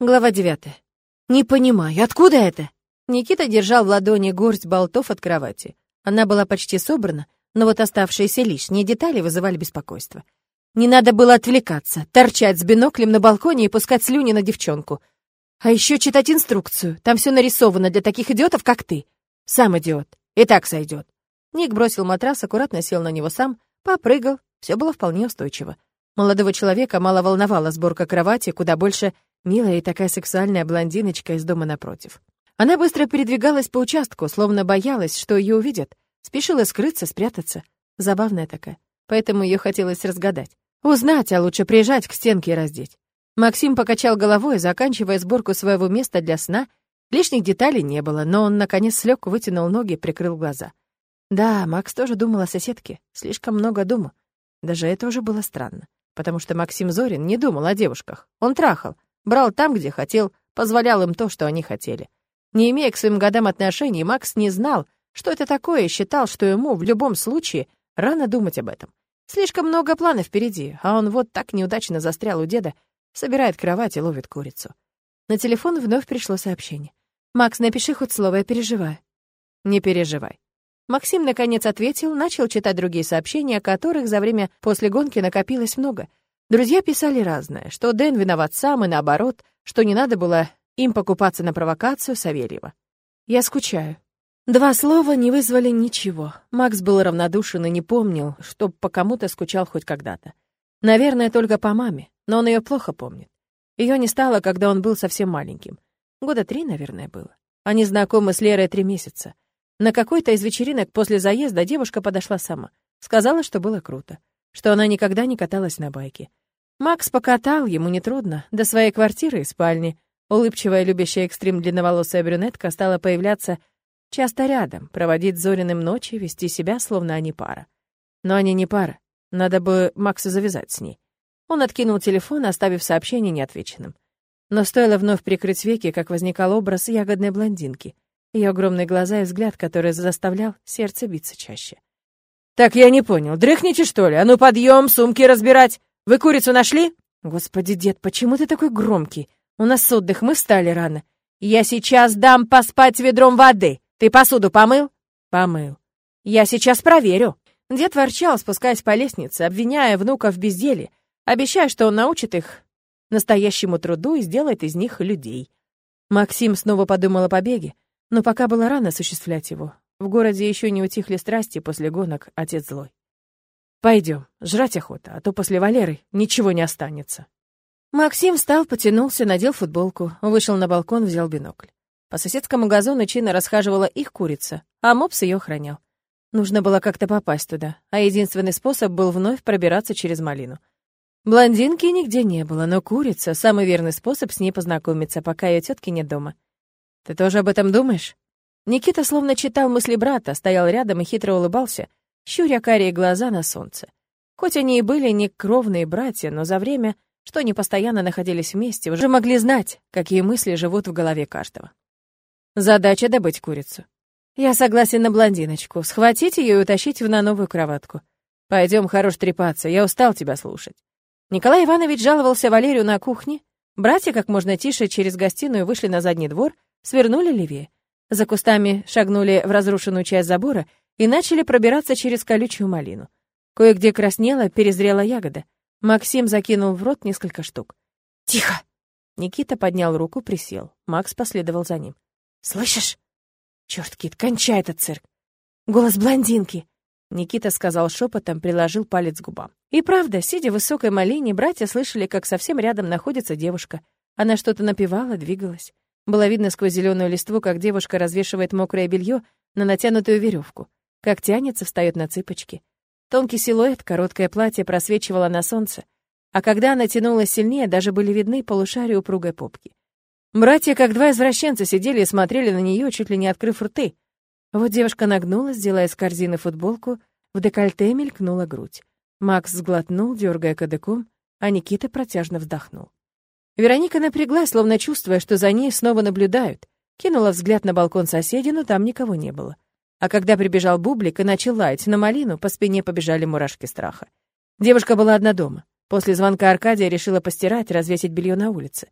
Глава девятая. «Не понимаю, откуда это?» Никита держал в ладони горсть болтов от кровати. Она была почти собрана, но вот оставшиеся лишние детали вызывали беспокойство. Не надо было отвлекаться, торчать с биноклем на балконе и пускать слюни на девчонку. А еще читать инструкцию. Там все нарисовано для таких идиотов, как ты. Сам идиот. И так сойдет. Ник бросил матрас, аккуратно сел на него сам, попрыгал. Все было вполне устойчиво. Молодого человека мало волновала сборка кровати, куда больше милая и такая сексуальная блондиночка из дома напротив. Она быстро передвигалась по участку, словно боялась, что ее увидят. Спешила скрыться, спрятаться. Забавная такая. Поэтому ее хотелось разгадать. Узнать, а лучше прижать к стенке и раздеть. Максим покачал головой, заканчивая сборку своего места для сна. Лишних деталей не было, но он, наконец, слег, вытянул ноги, прикрыл глаза. Да, Макс тоже думал о соседке. Слишком много думал. Даже это уже было странно. Потому что Максим Зорин не думал о девушках. Он трахал, брал там, где хотел, позволял им то, что они хотели. Не имея к своим годам отношений, Макс не знал, что это такое, и считал, что ему в любом случае рано думать об этом. Слишком много планов впереди, а он вот так неудачно застрял у деда, собирает кровать и ловит курицу. На телефон вновь пришло сообщение. «Макс, напиши хоть слово, я переживаю». «Не переживай». Максим, наконец, ответил, начал читать другие сообщения, которых за время после гонки накопилось много. Друзья писали разное, что Дэн виноват сам и наоборот, что не надо было им покупаться на провокацию Савельева. «Я скучаю», Два слова не вызвали ничего. Макс был равнодушен и не помнил, что по кому-то скучал хоть когда-то. Наверное, только по маме, но он ее плохо помнит. Ее не стало, когда он был совсем маленьким. Года три, наверное, было. Они знакомы с Лерой три месяца. На какой-то из вечеринок после заезда девушка подошла сама. Сказала, что было круто, что она никогда не каталась на байке. Макс покатал, ему нетрудно, до своей квартиры и спальни. Улыбчивая, любящая экстрим длинноволосая брюнетка стала появляться Часто рядом, проводить Зориным ночи, вести себя, словно они пара. Но они не пара. Надо бы Макса завязать с ней. Он откинул телефон, оставив сообщение неотвеченным. Но стоило вновь прикрыть веки, как возникал образ ягодной блондинки. Ее огромные глаза и взгляд, который заставлял сердце биться чаще. «Так я не понял, дрыхните, что ли? А ну, подъем, сумки разбирать! Вы курицу нашли?» «Господи, дед, почему ты такой громкий? У нас отдых, мы встали рано. Я сейчас дам поспать ведром воды!» Ты посуду помыл? Помыл. Я сейчас проверю. Дед ворчал, спускаясь по лестнице, обвиняя внука в безделии, обещая, что он научит их настоящему труду и сделает из них людей. Максим снова подумал о побеге, но пока было рано осуществлять его. В городе еще не утихли страсти после гонок, отец злой. Пойдем, жрать охота, а то после Валеры ничего не останется. Максим встал, потянулся, надел футболку, вышел на балкон, взял бинокль. По соседскому газону чинно расхаживала их курица, а мопс ее охранял. Нужно было как-то попасть туда, а единственный способ был вновь пробираться через малину. Блондинки нигде не было, но курица — самый верный способ с ней познакомиться, пока ее тетки нет дома. «Ты тоже об этом думаешь?» Никита словно читал мысли брата, стоял рядом и хитро улыбался, щуря карие глаза на солнце. Хоть они и были не кровные братья, но за время, что они постоянно находились вместе, уже могли знать, какие мысли живут в голове каждого. Задача — добыть курицу. Я согласен на блондиночку, схватить ее и утащить на новую кроватку. Пойдем, хорош трепаться, я устал тебя слушать. Николай Иванович жаловался Валерию на кухне. Братья как можно тише через гостиную вышли на задний двор, свернули левее. За кустами шагнули в разрушенную часть забора и начали пробираться через колючую малину. Кое-где краснела, перезрела ягода. Максим закинул в рот несколько штук. «Тихо!» Никита поднял руку, присел. Макс последовал за ним. Слышишь? Черт, Кит, кончай этот цирк. Голос блондинки. Никита сказал шепотом, приложил палец к губам. И правда, сидя в высокой малине, братья слышали, как совсем рядом находится девушка. Она что-то напевала, двигалась. Было видно сквозь зеленую листву, как девушка развешивает мокрое белье на натянутую веревку, как тянется, встает на цыпочки. Тонкий силуэт, короткое платье просвечивало на солнце, а когда она тянулась сильнее, даже были видны полушария упругой попки. Братья, как два извращенца, сидели и смотрели на нее, чуть ли не открыв рты. Вот девушка нагнулась, делая из корзины футболку, в декольте мелькнула грудь. Макс сглотнул, дергая кадыком, а Никита протяжно вздохнул. Вероника напряглась, словно чувствуя, что за ней снова наблюдают. Кинула взгляд на балкон соседей, но там никого не было. А когда прибежал Бублик и начал лаять на малину, по спине побежали мурашки страха. Девушка была одна дома. После звонка Аркадия решила постирать, развесить белье на улице.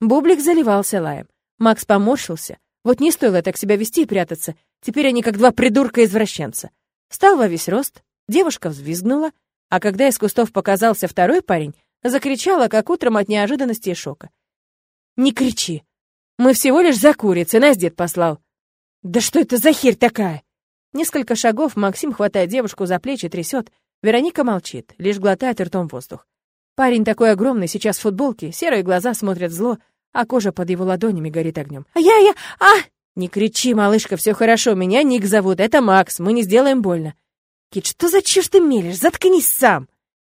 Бублик заливался лаем. Макс поморщился. Вот не стоило так себя вести и прятаться. Теперь они как два придурка-извращенца. Встал во весь рост, девушка взвизгнула, а когда из кустов показался второй парень, закричала, как утром от неожиданности и шока. «Не кричи! Мы всего лишь за курицей, нас дед послал!» «Да что это за херь такая?» Несколько шагов Максим хватает девушку за плечи, трясет. Вероника молчит, лишь глотает ртом воздух. Парень такой огромный, сейчас в футболке, серые глаза смотрят зло, а кожа под его ладонями горит огнем. «А я, я, а!» «Не кричи, малышка, все хорошо, меня Ник зовут, это Макс, мы не сделаем больно». «Кит, что за чушь ты мелешь? Заткнись сам!»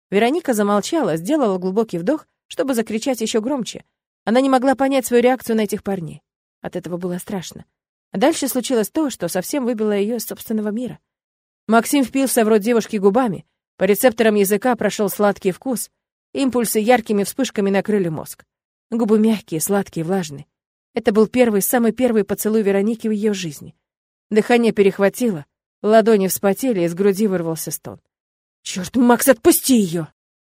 Вероника замолчала, сделала глубокий вдох, чтобы закричать еще громче. Она не могла понять свою реакцию на этих парней. От этого было страшно. А дальше случилось то, что совсем выбило ее из собственного мира. Максим впился в рот девушки губами. По рецепторам языка прошел сладкий вкус. Импульсы яркими вспышками накрыли мозг. Губы мягкие, сладкие, влажные. Это был первый, самый первый поцелуй Вероники в ее жизни. Дыхание перехватило, ладони вспотели, из груди вырвался стон. «Черт, Макс, отпусти ее!»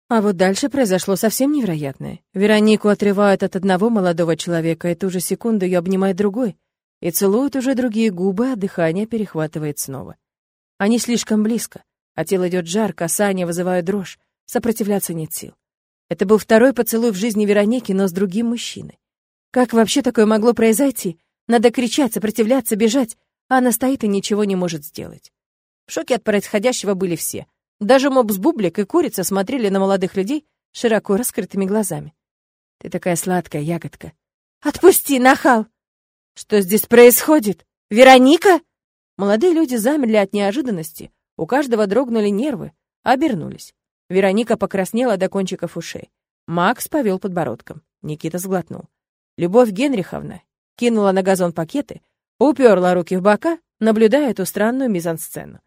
А вот дальше произошло совсем невероятное. Веронику отрывают от одного молодого человека, и ту же секунду ее обнимает другой. И целуют уже другие губы, а дыхание перехватывает снова. Они слишком близко, а тело идет жар, касание вызывает дрожь, сопротивляться нет сил. Это был второй поцелуй в жизни Вероники, но с другим мужчиной. Как вообще такое могло произойти? Надо кричать, сопротивляться, бежать, а она стоит и ничего не может сделать. В шоке от происходящего были все. Даже мопс Бублик и Курица смотрели на молодых людей широко раскрытыми глазами. «Ты такая сладкая ягодка». «Отпусти, нахал!» «Что здесь происходит? Вероника?» Молодые люди замерли от неожиданности. У каждого дрогнули нервы, обернулись. Вероника покраснела до кончиков ушей. Макс повел подбородком. Никита сглотнул. Любовь Генриховна кинула на газон пакеты, уперла руки в бока, наблюдая эту странную мизансцену.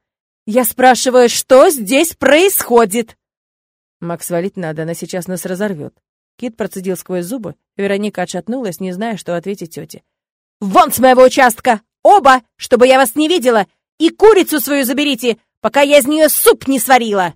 «Я спрашиваю, что здесь происходит?» «Макс, валить надо, она сейчас нас разорвет». Кит процедил сквозь зубы, Вероника отшатнулась, не зная, что ответить тете. «Вон с моего участка! Оба, чтобы я вас не видела! И курицу свою заберите, пока я из нее суп не сварила!»